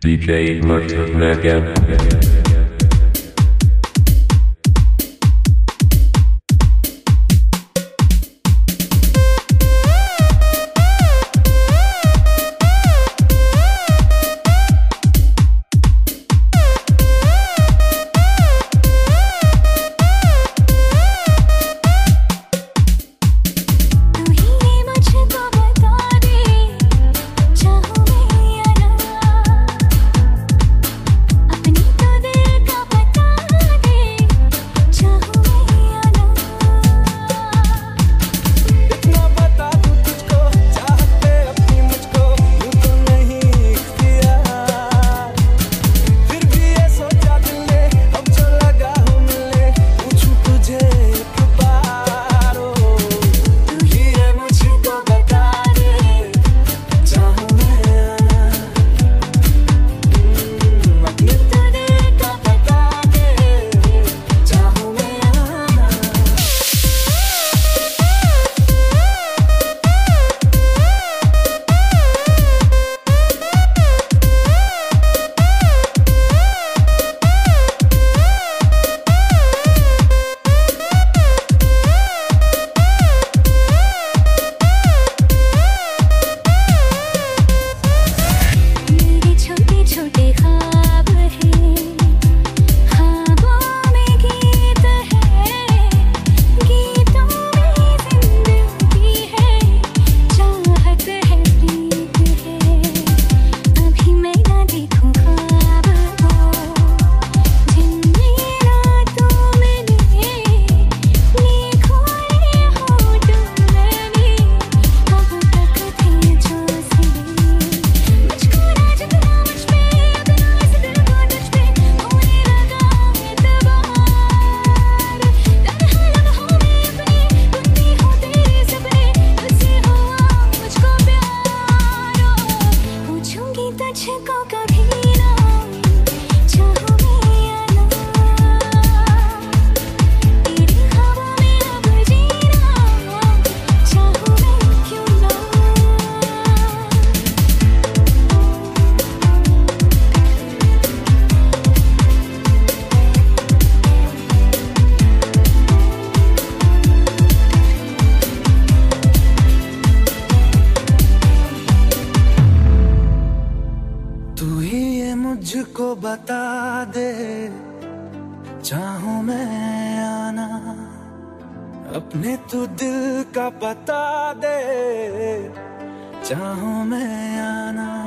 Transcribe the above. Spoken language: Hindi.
DJ Murta Mega. मुझको बता दे। चाहू मैं आना, अपने तू दिल का बता दे। चाहू मैं आना।